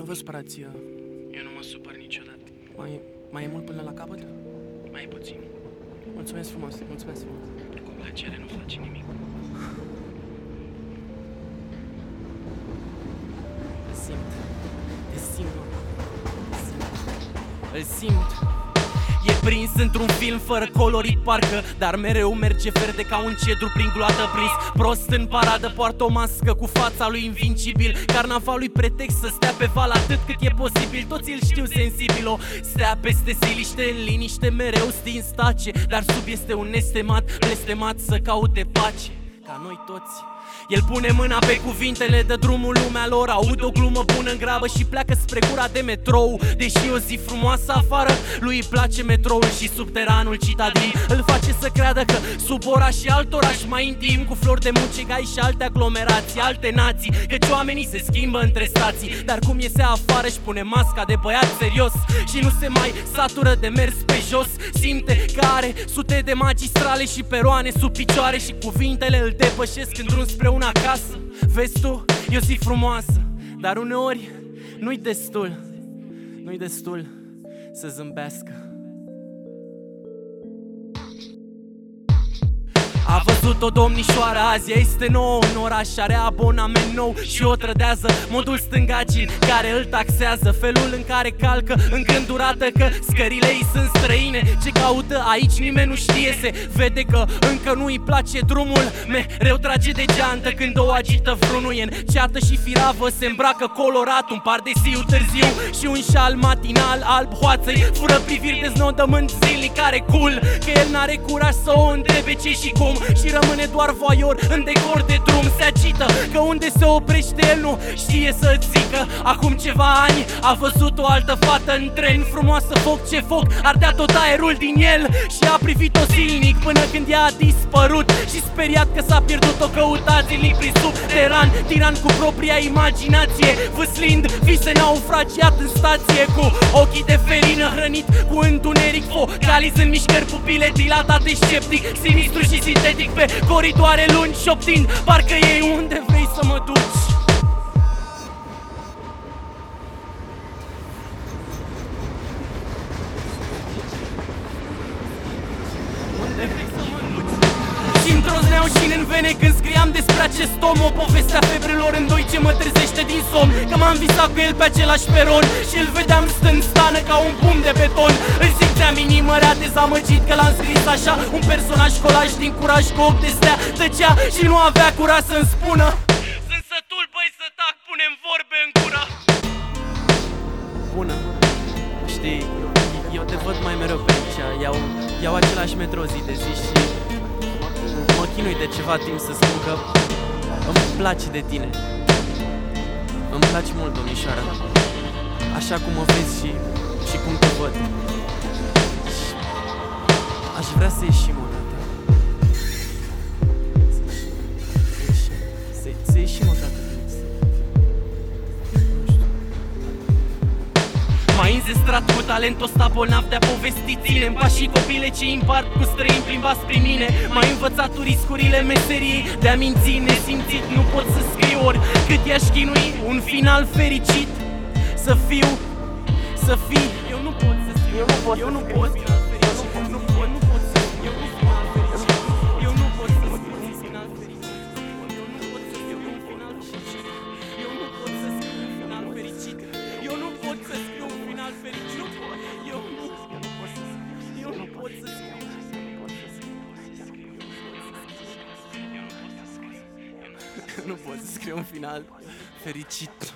Nu vă supărați, uh, Eu nu mă supăr niciodată. mai, mai e mult până la capăt? Mai puțin. Mulțumesc frumos, mulțumesc frumos. Cu plăcere nu faci nimic. Îl simt. Te simt, mă. Te simt. Îl simt. E prins într-un film fără colorit parcă Dar mereu merge verde ca un cedru prin gloată prins. Prost în paradă poartă o mască cu fața lui invincibil. Carnavalul pretext să stea pe val atât cât e posibil. Toți îl știu sensibil o stea peste siliște în liniște Mereu stins tace. Dar sub este un nestemat blestemat să caute pace. Ca noi toți el pune mâna pe cuvintele, de drumul lumea lor Aud o glumă bună în grabă și pleacă spre gura de metrou. Deși e o zi frumoasă afară, lui îi place metroul și subteranul citadin. Îl face să creadă că sub oraș și alt oraș mai intim Cu flori de mucegai și alte aglomerații, alte nații. Căci oamenii se schimbă între stații Dar cum iese afară și pune masca de băiat serios. Și nu se mai satură de mers pe jos. Simte că are sute de magistrale și peroane sub picioare Și cuvintele îl depășesc în drum spre un acasă. Vezi tu, e o zi frumoasă Dar uneori nu-i destul Nu-i destul să zâmbească A văzut o domnișoară azi, ea este nouă în oraș Are abonament nou și o trădează. Modul stângacin care îl taxează Felul în care calcă îngândurată Că scările ei sunt străine. Ce caută aici nimeni nu știe Se vede că încă nu îi place drumul. Mereu trage de geantă când o agită vreunul ceată și firavă se îmbracă colorat Un par de siu târziu și un șal matinal alb hoață Fură priviri de znodământ zilnic care cool Că el n-are curaj să o întrebe ce și cum și rămâne doar voior în decor de drum. Se agită că unde se oprește el nu știe să zică. Acum ceva ani a văzut o altă fată în tren Frumoasă foc ce foc, ardea tot aerul din el Și a privit-o zilnic până când ea a dispărut Și speriat că s-a pierdut o căutat zilnic prin subteran Tiran cu propria imaginație Vâslind vise naufragiat în stație Cu ochii de ferină hrănit cu întuneric Focalizând mișcări pupile dilatate sceptic Sinistru și sintetic pe coridoare lungi șoptind. Parcă e unde vrei să mă duci. Unde vrei să mă duci? Și îndrozneau și în vene când scriam despre acest om O poveste a febrelor în doi ce mă trezește din somn. Că m-am visat cu el pe același peron Și îl vedeam stând stană ca un pum de beton Îl simțeam inima rea dezamăgit că l-am scris așa. Un personaj colaj din curaj cu ochi de stea. Tăcea și nu avea curaj să-mi spună. Sunt sătul băi să tac, punem vorbe în gură. Bună, știi, eu te văd mai mereu pe aici. Iau, iau același metro zi de zi și mă chinui de ceva timp să spun că îmi place de tine. Îmi place mult, domnișoara Așa cum mă vezi și, și cum te văd. Și Aș vrea să ieșim o dată. Să ieșim Să, să ieșim o dată. Nu știu mai înzestrat cu talent ăsta bolnav de-a povesti ține În și copile ce împart cu străini plimbați prin mine. Mai învățat tu riscurile meseriei de a minți nesimțit Nu pot să scriu ori cât i-aș chinui. Un final fericit Să fiu, să fii. Eu nu pot să scriu, eu nu pot, eu nu pot, eu nu pot, Nu pot să scriu un final fericit